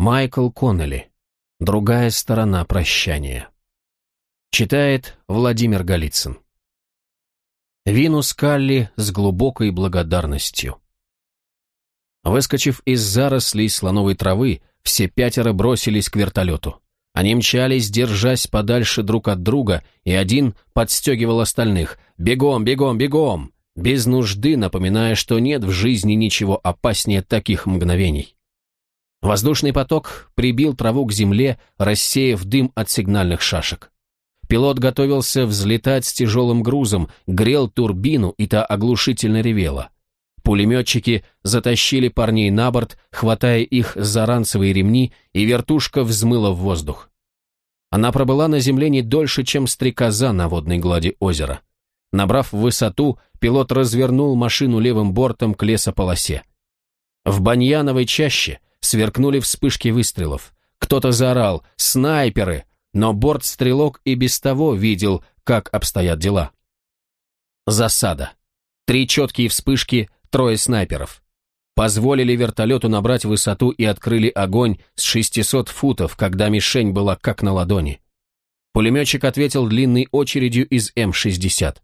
Майкл Коннелли. Другая сторона прощания. Читает Владимир Голицын. Винус Калли с глубокой благодарностью. Выскочив из зарослей слоновой травы, все пятеро бросились к вертолету. Они мчались, держась подальше друг от друга, и один подстегивал остальных. «Бегом, бегом, бегом!» Без нужды напоминая, что нет в жизни ничего опаснее таких мгновений. Воздушный поток прибил траву к земле, рассеяв дым от сигнальных шашек. Пилот готовился взлетать с тяжелым грузом, грел турбину, и та оглушительно ревела. Пулеметчики затащили парней на борт, хватая их за ранцевые ремни, и вертушка взмыла в воздух. Она пробыла на земле не дольше, чем стрекоза на водной глади озера. Набрав высоту, пилот развернул машину левым бортом к лесополосе. В Баньяновой чаще сверкнули вспышки выстрелов. Кто-то заорал «Снайперы!», но борт-стрелок и без того видел, как обстоят дела. Засада. Три четкие вспышки, трое снайперов. Позволили вертолету набрать высоту и открыли огонь с 600 футов, когда мишень была как на ладони. Пулеметчик ответил длинной очередью из М-60.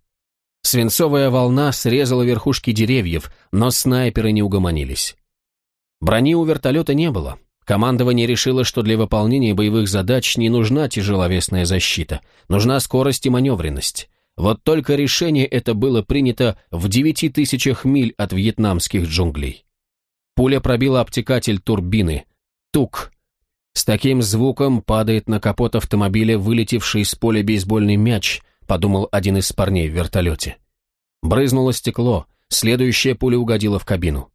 Свинцовая волна срезала верхушки деревьев, но снайперы не угомонились. Брони у вертолета не было. Командование решило, что для выполнения боевых задач не нужна тяжеловесная защита, нужна скорость и маневренность. Вот только решение это было принято в девяти тысячах миль от вьетнамских джунглей. Пуля пробила обтекатель турбины. Тук. С таким звуком падает на капот автомобиля вылетевший из поля бейсбольный мяч, подумал один из парней в вертолете. Брызнуло стекло, следующая пуля угодила в кабину.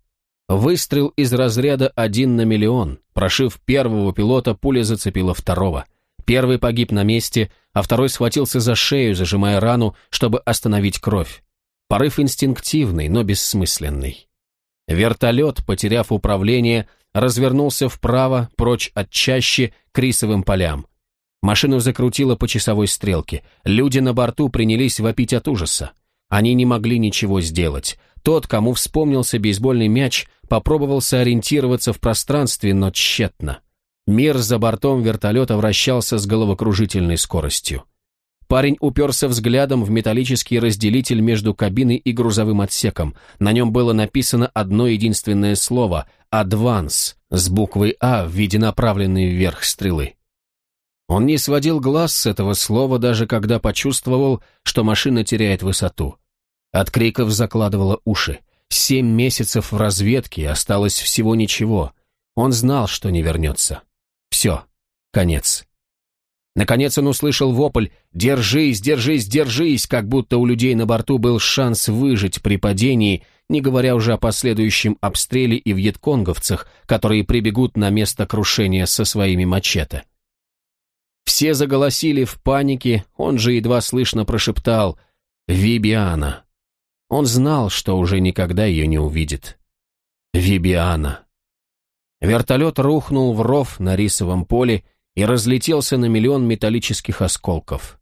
Выстрел из разряда один на миллион. Прошив первого пилота, пуля зацепила второго. Первый погиб на месте, а второй схватился за шею, зажимая рану, чтобы остановить кровь. Порыв инстинктивный, но бессмысленный. Вертолет, потеряв управление, развернулся вправо, прочь от чащи, к рисовым полям. Машину закрутило по часовой стрелке. Люди на борту принялись вопить от ужаса. Они не могли ничего сделать. Тот, кому вспомнился бейсбольный мяч, попробовал сориентироваться в пространстве, но тщетно. Мир за бортом вертолета вращался с головокружительной скоростью. Парень уперся взглядом в металлический разделитель между кабиной и грузовым отсеком. На нем было написано одно единственное слово «Адванс» с буквой «А» в виде направленной вверх стрелы. Он не сводил глаз с этого слова, даже когда почувствовал, что машина теряет высоту. От криков закладывало уши. Семь месяцев в разведке, осталось всего ничего. Он знал, что не вернется. Все, конец. Наконец он услышал вопль «Держись, держись, держись!», как будто у людей на борту был шанс выжить при падении, не говоря уже о последующем обстреле и вьетконговцах, которые прибегут на место крушения со своими мачете. Все заголосили в панике, он же едва слышно прошептал «Вибиана». Он знал, что уже никогда ее не увидит. Вибиана. Вертолет рухнул в ров на рисовом поле и разлетелся на миллион металлических осколков.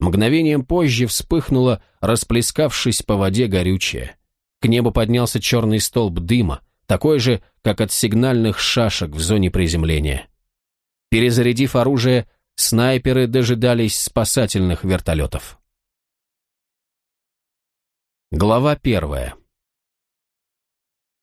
Мгновением позже вспыхнуло, расплескавшись по воде горючее. К небу поднялся черный столб дыма, такой же, как от сигнальных шашек в зоне приземления. Перезарядив оружие, снайперы дожидались спасательных вертолетов. Глава первая.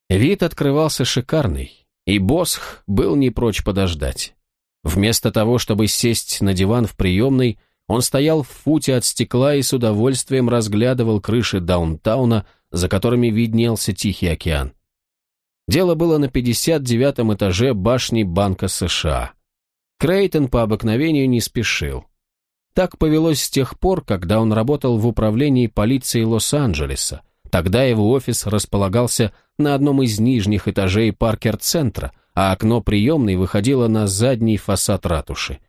Вид открывался шикарный, и Босх был не прочь подождать. Вместо того, чтобы сесть на диван в приемной, он стоял в футе от стекла и с удовольствием разглядывал крыши даунтауна, за которыми виднелся Тихий океан. Дело было на 59-м этаже башни Банка США. Крейтон по обыкновению не спешил. Так повелось с тех пор, когда он работал в управлении полиции Лос-Анджелеса. Тогда его офис располагался на одном из нижних этажей Паркер-центра, а окно приемной выходило на задний фасад ратуши.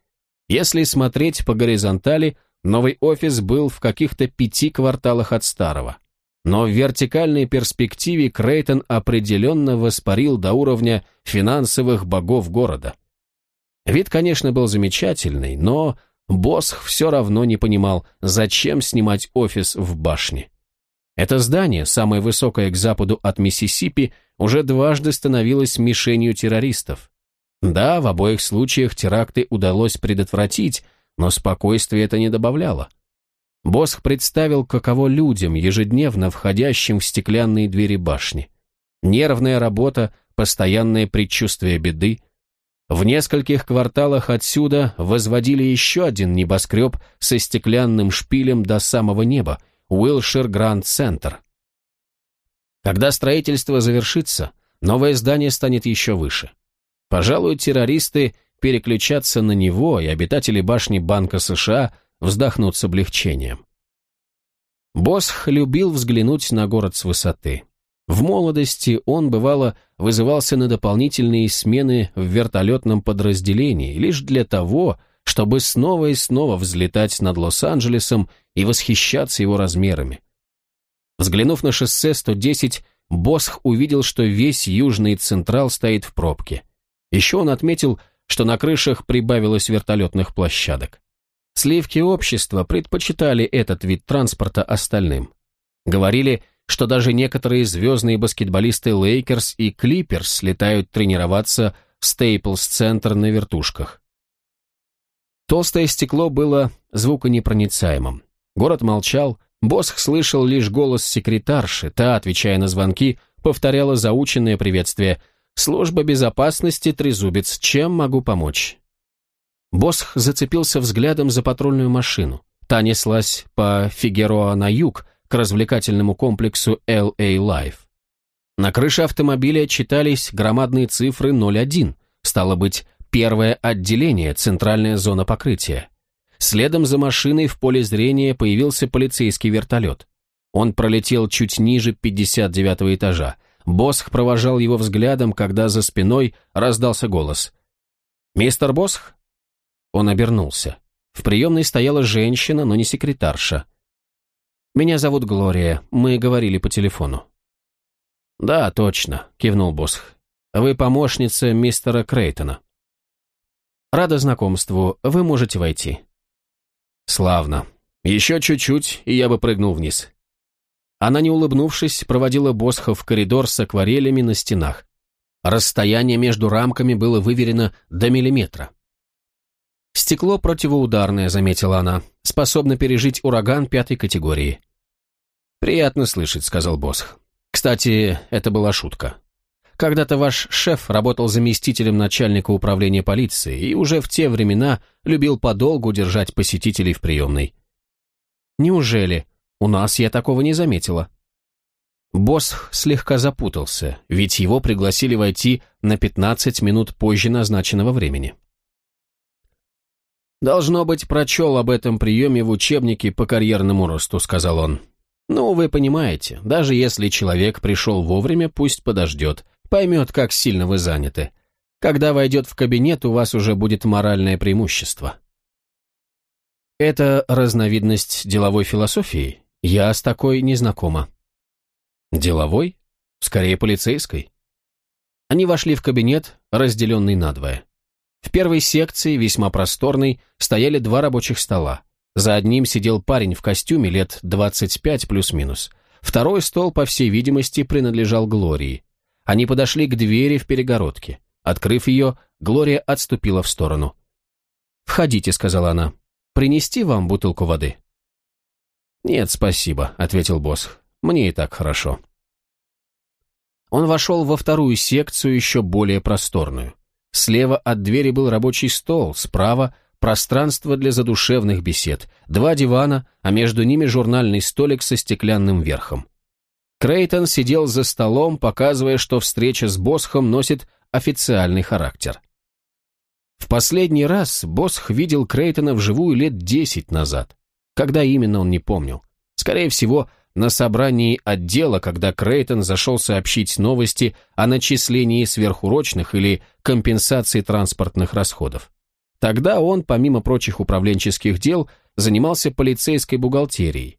Если смотреть по горизонтали, новый офис был в каких-то пяти кварталах от старого. Но в вертикальной перспективе Крейтон определенно воспарил до уровня финансовых богов города. Вид, конечно, был замечательный, но Босх все равно не понимал, зачем снимать офис в башне. Это здание, самое высокое к западу от Миссисипи, уже дважды становилось мишенью террористов. Да, в обоих случаях теракты удалось предотвратить, но спокойствие это не добавляло. Босх представил, каково людям, ежедневно входящим в стеклянные двери башни. Нервная работа, постоянное предчувствие беды. В нескольких кварталах отсюда возводили еще один небоскреб со стеклянным шпилем до самого неба, Уилшир Гранд Центр. Когда строительство завершится, новое здание станет еще выше. Пожалуй, террористы переключатся на него, и обитатели башни Банка США вздохнут с облегчением. Босх любил взглянуть на город с высоты. В молодости он, бывало, вызывался на дополнительные смены в вертолетном подразделении лишь для того, чтобы снова и снова взлетать над Лос-Анджелесом и восхищаться его размерами. Взглянув на шоссе 110, Босх увидел, что весь Южный Централ стоит в пробке. Еще он отметил, что на крышах прибавилось вертолетных площадок. Сливки общества предпочитали этот вид транспорта остальным. Говорили, что даже некоторые звездные баскетболисты Лейкерс и Клиперс летают тренироваться в Стейплс-центр на вертушках. Толстое стекло было звуконепроницаемым. Город молчал, Босх слышал лишь голос секретарши, та, отвечая на звонки, повторяла заученное приветствие «Служба безопасности, Трезубец, чем могу помочь?» Босх зацепился взглядом за патрульную машину. Та неслась по Фигероа на юг, к развлекательному комплексу LA Life. На крыше автомобиля читались громадные цифры 01, стало быть, первое отделение, центральная зона покрытия. Следом за машиной в поле зрения появился полицейский вертолет. Он пролетел чуть ниже 59 этажа. Босх провожал его взглядом, когда за спиной раздался голос. «Мистер Босх?» Он обернулся. В приемной стояла женщина, но не секретарша. «Меня зовут Глория. Мы говорили по телефону». «Да, точно», — кивнул Босх. «Вы помощница мистера Крейтона». «Рада знакомству. Вы можете войти». «Славно. Еще чуть-чуть, и я бы прыгнул вниз». Она, не улыбнувшись, проводила Босха в коридор с акварелями на стенах. Расстояние между рамками было выверено до миллиметра. «Стекло противоударное», — заметила она, — «способно пережить ураган пятой категории». «Приятно слышать», — сказал Босх. «Кстати, это была шутка. Когда-то ваш шеф работал заместителем начальника управления полиции и уже в те времена любил подолгу держать посетителей в приемной». «Неужели? У нас я такого не заметила». Босх слегка запутался, ведь его пригласили войти на 15 минут позже назначенного времени. «Должно быть, прочел об этом приеме в учебнике по карьерному росту», — сказал он. «Ну, вы понимаете, даже если человек пришел вовремя, пусть подождет, поймет, как сильно вы заняты. Когда войдет в кабинет, у вас уже будет моральное преимущество». Это разновидность деловой философии. Я с такой не знакома. Деловой? Скорее, полицейской. Они вошли в кабинет, разделенный надвое. В первой секции, весьма просторной, стояли два рабочих стола. За одним сидел парень в костюме лет 25 плюс-минус. Второй стол, по всей видимости, принадлежал Глории. Они подошли к двери в перегородке. Открыв ее, Глория отступила в сторону. «Входите», — сказала она. «Принести вам бутылку воды?» «Нет, спасибо», — ответил босс. «Мне и так хорошо». Он вошел во вторую секцию, еще более просторную. Слева от двери был рабочий стол, справа – пространство для задушевных бесед, два дивана, а между ними журнальный столик со стеклянным верхом. Крейтон сидел за столом, показывая, что встреча с Босхом носит официальный характер. В последний раз Босх видел Крейтона вживую лет десять назад. Когда именно он не помнил. Скорее всего, на собрании отдела, когда Крейтон зашел сообщить новости о начислении сверхурочных или компенсации транспортных расходов. Тогда он, помимо прочих управленческих дел, занимался полицейской бухгалтерией.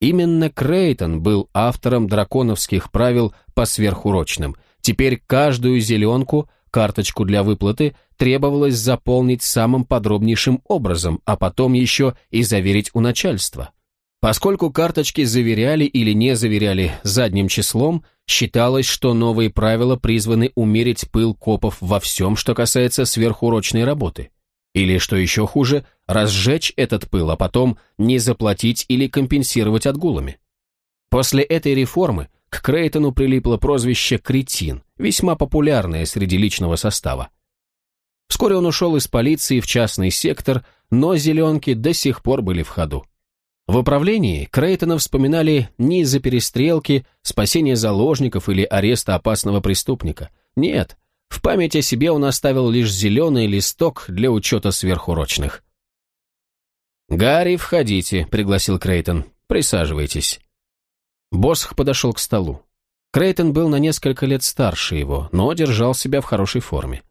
Именно Крейтон был автором драконовских правил по сверхурочным. Теперь каждую зеленку, карточку для выплаты, требовалось заполнить самым подробнейшим образом, а потом еще и заверить у начальства. Поскольку карточки заверяли или не заверяли задним числом, считалось, что новые правила призваны умерить пыл копов во всем, что касается сверхурочной работы. Или, что еще хуже, разжечь этот пыл, а потом не заплатить или компенсировать отгулами. После этой реформы к Крейтону прилипло прозвище «кретин», весьма популярное среди личного состава. Вскоре он ушел из полиции в частный сектор, но зеленки до сих пор были в ходу. В управлении Крейтона вспоминали не из-за перестрелки, спасения заложников или ареста опасного преступника. Нет, в память о себе он оставил лишь зеленый листок для учета сверхурочных. «Гарри, входите», — пригласил Крейтон. «Присаживайтесь». Босх подошел к столу. Крейтон был на несколько лет старше его, но держал себя в хорошей форме.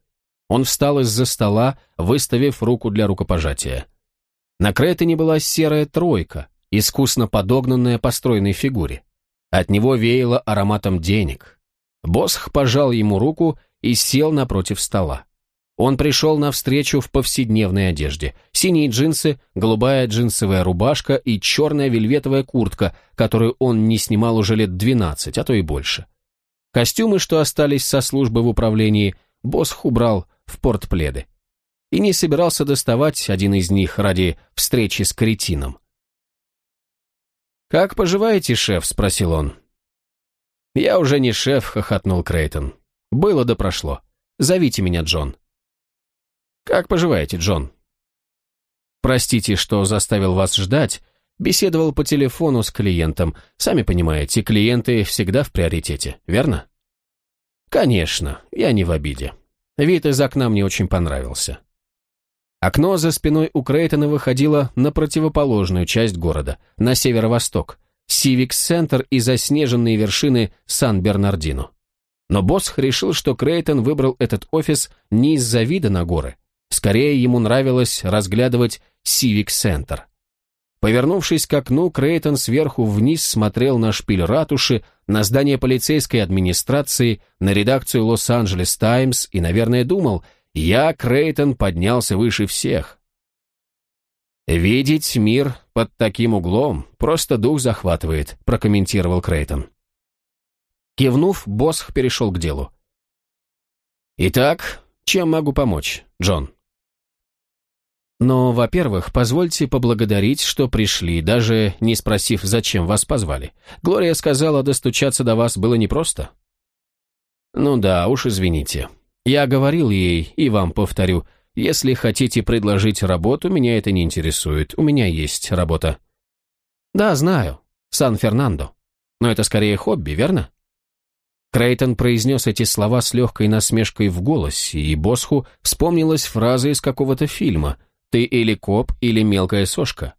Он встал из-за стола, выставив руку для рукопожатия. На Кретоне была серая тройка, искусно подогнанная по стройной фигуре. От него веяло ароматом денег. Босх пожал ему руку и сел напротив стола. Он пришел навстречу в повседневной одежде. Синие джинсы, голубая джинсовая рубашка и черная вельветовая куртка, которую он не снимал уже лет 12, а то и больше. Костюмы, что остались со службы в управлении, Босх убрал в портпледы и не собирался доставать один из них ради встречи с кретином. «Как поживаете, шеф?» — спросил он. «Я уже не шеф», — хохотнул Крейтон. «Было да прошло. Зовите меня Джон». «Как поживаете, Джон?» «Простите, что заставил вас ждать. Беседовал по телефону с клиентом. Сами понимаете, клиенты всегда в приоритете, верно?» «Конечно, я не в обиде. Вид из окна мне очень понравился. Окно за спиной у Крейтона выходило на противоположную часть города, на северо-восток, Сивикс-центр и заснеженные вершины Сан-Бернардино. Но Босх решил, что Крейтон выбрал этот офис не из-за вида на горы. Скорее, ему нравилось разглядывать Сивик-центр. Повернувшись к окну, Крейтон сверху вниз смотрел на шпиль ратуши, на здание полицейской администрации, на редакцию Лос-Анджелес Таймс и, наверное, думал – я, Крейтон, поднялся выше всех. «Видеть мир под таким углом просто дух захватывает», – прокомментировал Крейтон. Кивнув, Босх перешел к делу. «Итак, чем могу помочь, Джон?» «Но, во-первых, позвольте поблагодарить, что пришли, даже не спросив, зачем вас позвали. Глория сказала, достучаться до вас было непросто». «Ну да, уж извините. Я говорил ей, и вам повторю, если хотите предложить работу, меня это не интересует, у меня есть работа. Да, знаю, Сан-Фернандо. Но это скорее хобби, верно? Крейтон произнес эти слова с легкой насмешкой в голосе, и Босху вспомнилась фраза из какого-то фильма «Ты или коп, или мелкая сошка».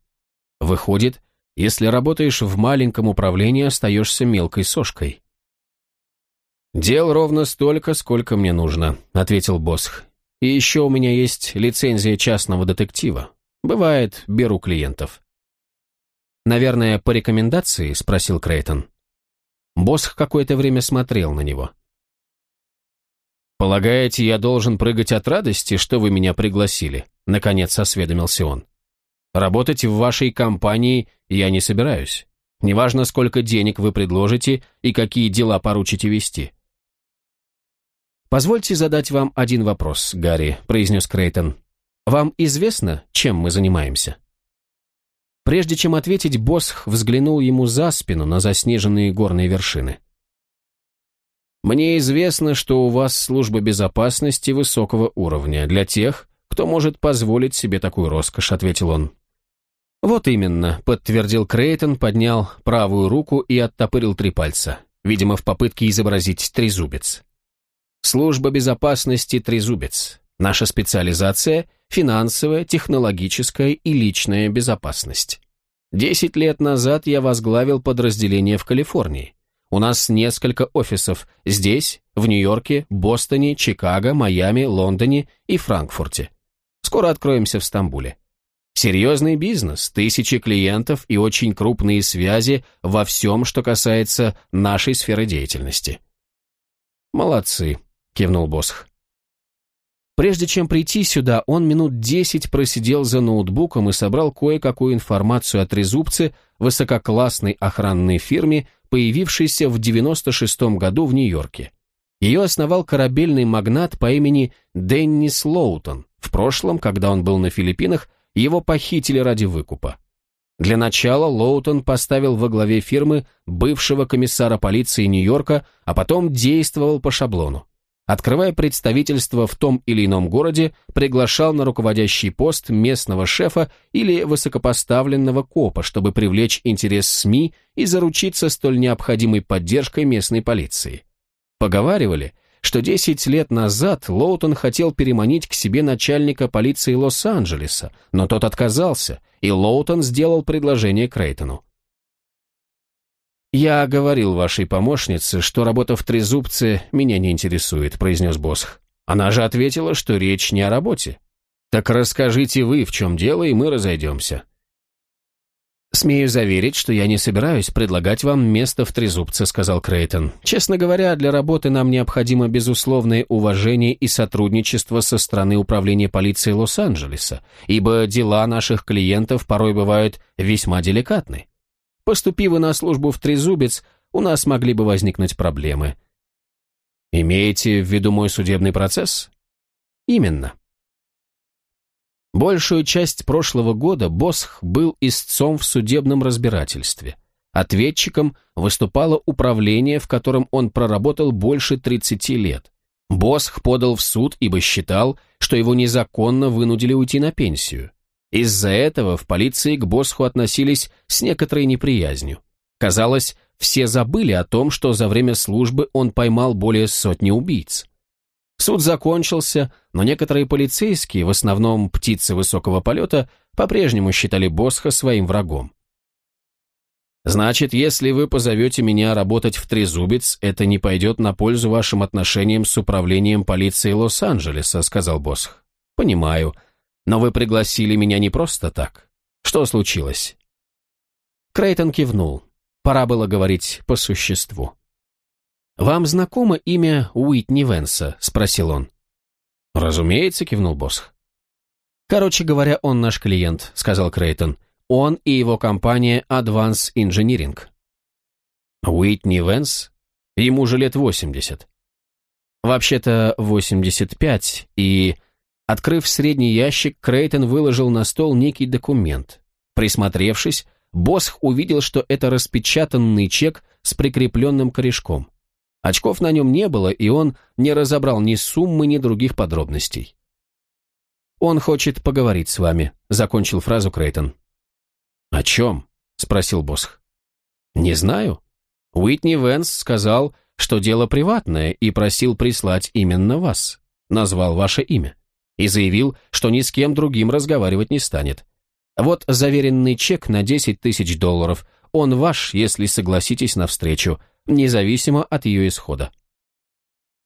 Выходит, если работаешь в маленьком управлении, остаешься мелкой сошкой. «Дел ровно столько, сколько мне нужно», — ответил Босх. «И еще у меня есть лицензия частного детектива. Бывает, беру клиентов». «Наверное, по рекомендации?» — спросил Крейтон. Босх какое-то время смотрел на него. «Полагаете, я должен прыгать от радости, что вы меня пригласили?» — наконец осведомился он. «Работать в вашей компании я не собираюсь. Неважно, сколько денег вы предложите и какие дела поручите вести. «Позвольте задать вам один вопрос, Гарри», — произнес Крейтон. «Вам известно, чем мы занимаемся?» Прежде чем ответить, Босх взглянул ему за спину на заснеженные горные вершины. «Мне известно, что у вас служба безопасности высокого уровня для тех, кто может позволить себе такую роскошь», — ответил он. «Вот именно», — подтвердил Крейтон, поднял правую руку и оттопырил три пальца, видимо, в попытке изобразить трезубец. Служба безопасности «Трезубец». Наша специализация – финансовая, технологическая и личная безопасность. Десять лет назад я возглавил подразделение в Калифорнии. У нас несколько офисов здесь, в Нью-Йорке, Бостоне, Чикаго, Майами, Лондоне и Франкфурте. Скоро откроемся в Стамбуле. Серьезный бизнес, тысячи клиентов и очень крупные связи во всем, что касается нашей сферы деятельности. Молодцы, — кивнул Босх. Прежде чем прийти сюда, он минут десять просидел за ноутбуком и собрал кое-какую информацию о трезубце высококлассной охранной фирме, появившейся в 96 году в Нью-Йорке. Ее основал корабельный магнат по имени Деннис Лоутон. В прошлом, когда он был на Филиппинах, его похитили ради выкупа. Для начала Лоутон поставил во главе фирмы бывшего комиссара полиции Нью-Йорка, а потом действовал по шаблону открывая представительство в том или ином городе, приглашал на руководящий пост местного шефа или высокопоставленного копа, чтобы привлечь интерес СМИ и заручиться столь необходимой поддержкой местной полиции. Поговаривали, что 10 лет назад Лоутон хотел переманить к себе начальника полиции Лос-Анджелеса, но тот отказался, и Лоутон сделал предложение Крейтону. «Я говорил вашей помощнице, что работа в трезубце меня не интересует», произнес Босх. Она же ответила, что речь не о работе. «Так расскажите вы, в чем дело, и мы разойдемся». «Смею заверить, что я не собираюсь предлагать вам место в трезубце», сказал Крейтон. «Честно говоря, для работы нам необходимо безусловное уважение и сотрудничество со стороны управления полиции Лос-Анджелеса, ибо дела наших клиентов порой бывают весьма деликатны. Поступи на службу в Трезубец, у нас могли бы возникнуть проблемы. Имеете в виду мой судебный процесс? Именно. Большую часть прошлого года Босх был истцом в судебном разбирательстве. Ответчиком выступало управление, в котором он проработал больше 30 лет. Босх подал в суд, ибо считал, что его незаконно вынудили уйти на пенсию. Из-за этого в полиции к Босху относились с некоторой неприязнью. Казалось, все забыли о том, что за время службы он поймал более сотни убийц. Суд закончился, но некоторые полицейские, в основном птицы высокого полета, по-прежнему считали Босха своим врагом. «Значит, если вы позовете меня работать в Трезубец, это не пойдет на пользу вашим отношениям с управлением полиции Лос-Анджелеса», — сказал Босх. «Понимаю. Но вы пригласили меня не просто так. Что случилось?» Крейтон кивнул. Пора было говорить по существу. «Вам знакомо имя Уитни Венса?» — спросил он. «Разумеется», — кивнул Босх. «Короче говоря, он наш клиент», — сказал Крейтон. «Он и его компания Advance Engineering». «Уитни Венс? Ему же лет восемьдесят». «Вообще-то восемьдесят пять, и...» Открыв средний ящик, Крейтон выложил на стол некий документ. Присмотревшись, Босх увидел, что это распечатанный чек с прикрепленным корешком. Очков на нем не было, и он не разобрал ни суммы, ни других подробностей. «Он хочет поговорить с вами», — закончил фразу Крейтон. «О чем?» — спросил Босх. «Не знаю. Уитни Венс сказал, что дело приватное, и просил прислать именно вас. Назвал ваше имя и заявил, что ни с кем другим разговаривать не станет. Вот заверенный чек на 10 тысяч долларов. Он ваш, если согласитесь на встречу, независимо от ее исхода.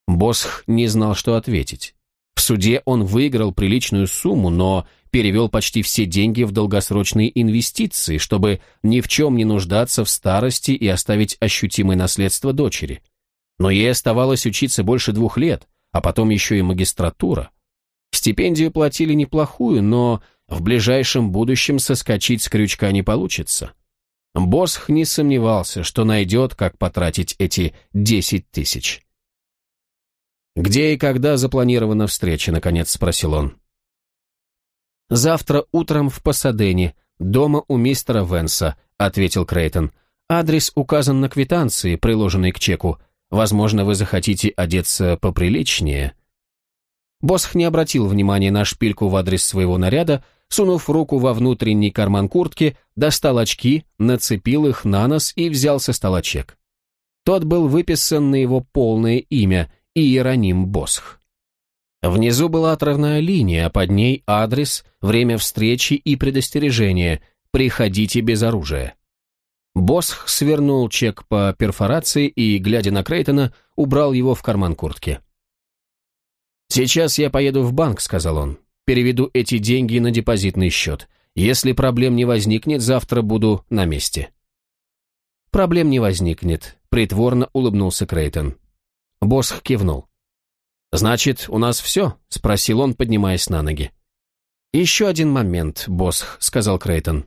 Босх не знал, что ответить. В суде он выиграл приличную сумму, но перевел почти все деньги в долгосрочные инвестиции, чтобы ни в чем не нуждаться в старости и оставить ощутимое наследство дочери. Но ей оставалось учиться больше двух лет, а потом еще и магистратура. Стипендию платили неплохую, но в ближайшем будущем соскочить с крючка не получится. Босх не сомневался, что найдет, как потратить эти десять тысяч. «Где и когда запланирована встреча?» — наконец спросил он. «Завтра утром в Пасадене, дома у мистера Венса», — ответил Крейтон. «Адрес указан на квитанции, приложенной к чеку. Возможно, вы захотите одеться поприличнее». Босх не обратил внимания на шпильку в адрес своего наряда, сунув руку во внутренний карман куртки, достал очки, нацепил их на нос и взял со стола чек. Тот был выписан на его полное имя – Иероним Босх. Внизу была отрывная линия, а под ней адрес, время встречи и предостережение «Приходите без оружия». Босх свернул чек по перфорации и, глядя на Крейтона, убрал его в карман куртки. «Сейчас я поеду в банк», — сказал он. «Переведу эти деньги на депозитный счет. Если проблем не возникнет, завтра буду на месте». «Проблем не возникнет», — притворно улыбнулся Крейтон. Босх кивнул. «Значит, у нас все?» — спросил он, поднимаясь на ноги. «Еще один момент, Босх», — сказал Крейтон.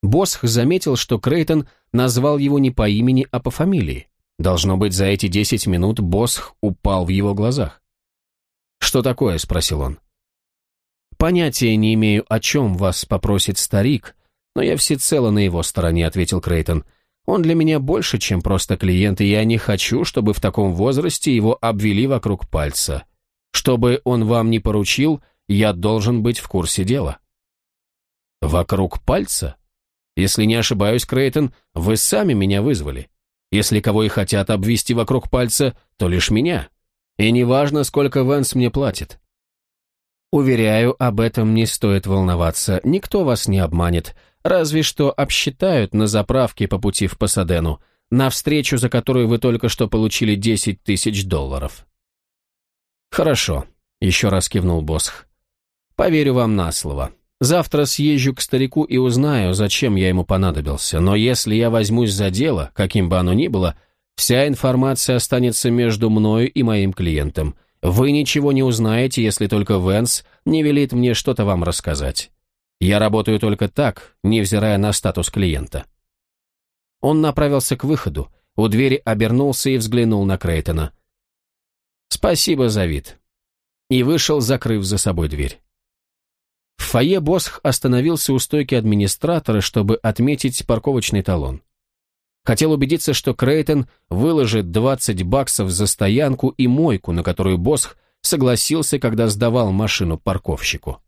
Босх заметил, что Крейтон назвал его не по имени, а по фамилии. Должно быть, за эти десять минут Босх упал в его глазах. «Что такое?» — спросил он. «Понятия не имею, о чем вас попросит старик, но я всецело на его стороне», — ответил Крейтон. «Он для меня больше, чем просто клиент, и я не хочу, чтобы в таком возрасте его обвели вокруг пальца. Чтобы он вам не поручил, я должен быть в курсе дела». «Вокруг пальца?» Если не ошибаюсь, Крейтон, вы сами меня вызвали. Если кого и хотят обвести вокруг пальца, то лишь меня. И неважно, сколько Вэнс мне платит. Уверяю, об этом не стоит волноваться, никто вас не обманет, разве что обсчитают на заправке по пути в Пасадену, на встречу, за которую вы только что получили 10 тысяч долларов. Хорошо, еще раз кивнул Босх. Поверю вам на слово. Завтра съезжу к старику и узнаю, зачем я ему понадобился, но если я возьмусь за дело, каким бы оно ни было, вся информация останется между мною и моим клиентом. Вы ничего не узнаете, если только Венс не велит мне что-то вам рассказать. Я работаю только так, невзирая на статус клиента». Он направился к выходу, у двери обернулся и взглянул на Крейтона. «Спасибо за вид». И вышел, закрыв за собой дверь. В фойе Босх остановился у стойки администратора, чтобы отметить парковочный талон. Хотел убедиться, что Крейтон выложит 20 баксов за стоянку и мойку, на которую Босх согласился, когда сдавал машину парковщику.